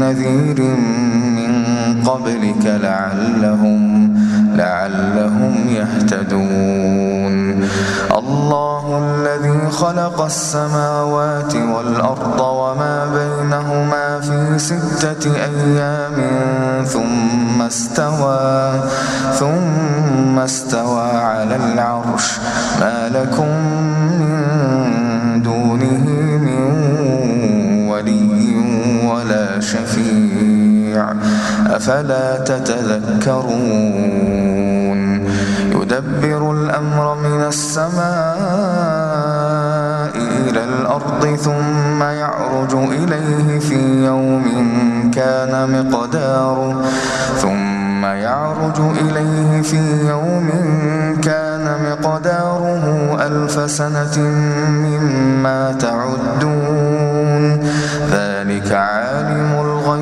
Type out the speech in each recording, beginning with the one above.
نذير من قبلك لعلهم لعلهم يهتدون. الله الذي خلق السماوات والأرض وما بينهما في ستة أيام ثم استوى ثم استوى على العرش. ما لكم أفلا تتذكرون. يدبر الأمر من السماء إلى الأرض ثم يعرج إليه في يوم كان مقداره. ثم يعرج إليه في يوم كان مقداره ألف سنة مما تعدون. ذلك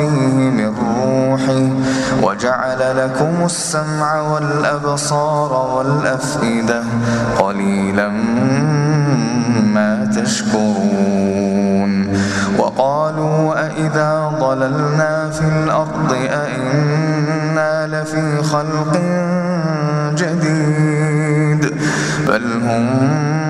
فيه من روحه وجعل لكم السمع والأبصار والأفئدة قليلا ما تشكرون وقالوا أئذا ضللنا في الأرض أئنا لفي خلق جديد بل هم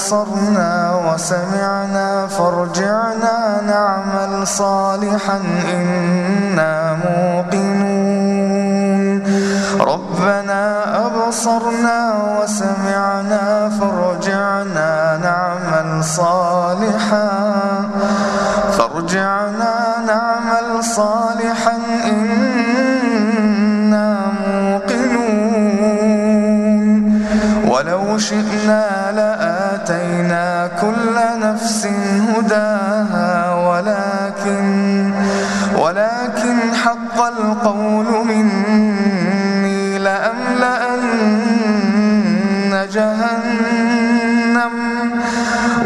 أبصرنا وسمعنا فارجعنا نعمل صالحا إنا موقنون. ربنا أبصرنا وسمعنا فارجعنا نعمل صالحا فارجعنا نعمل صالحا إنا موقنون. ولو شئنا لآتينا كل نفس هداها ولكن ولكن حق القول مني لأملأن جهنم.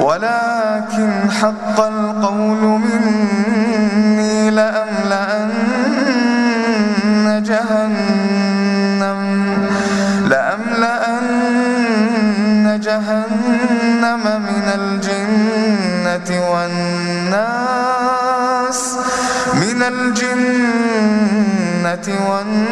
ولكن حق القول مني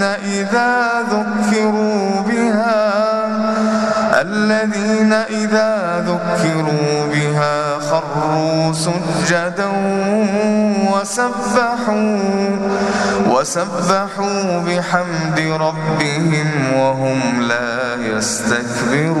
الذين إذا ذكروا بها الذين إذا ذكروا بها خروا سجدا وسبحوا وسبحوا بحمد ربهم وهم لا يستكبرون.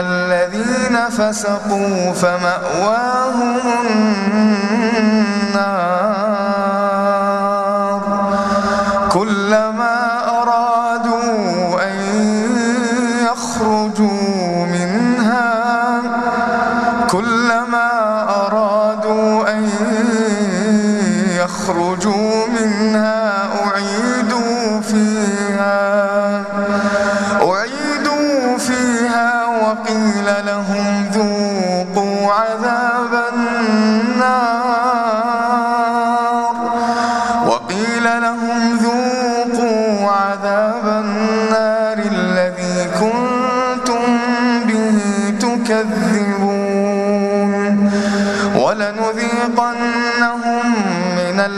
الذين فسقوا فمأواهم النار كلما أرادوا أن يخرجوا منها كلما أرادوا أن يخرجوا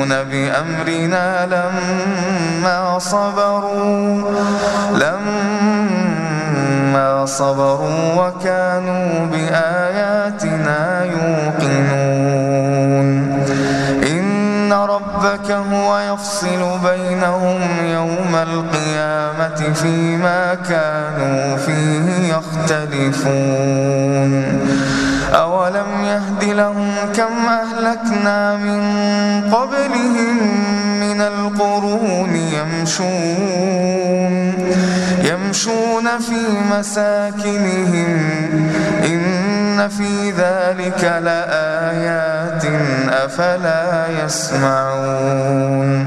يهدون بأمرنا لما صبروا لما صبروا وكانوا بآياتنا يوقنون. إن ربك هو يفصل بينهم يوم القيامة فيما كانوا فيه يختلفون. أولم يهد لهم كم أهلكنا من قبلهم من القرون يمشون يمشون في مساكنهم إن في ذلك لآيات أفلا يسمعون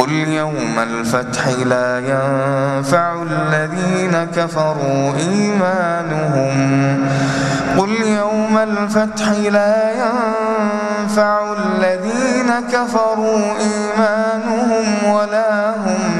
قل يوم الفتح لا ينفع الذين كفروا إيمانهم قل يوم الفتح لا ينفع الذين كفروا إيمانهم ولا هم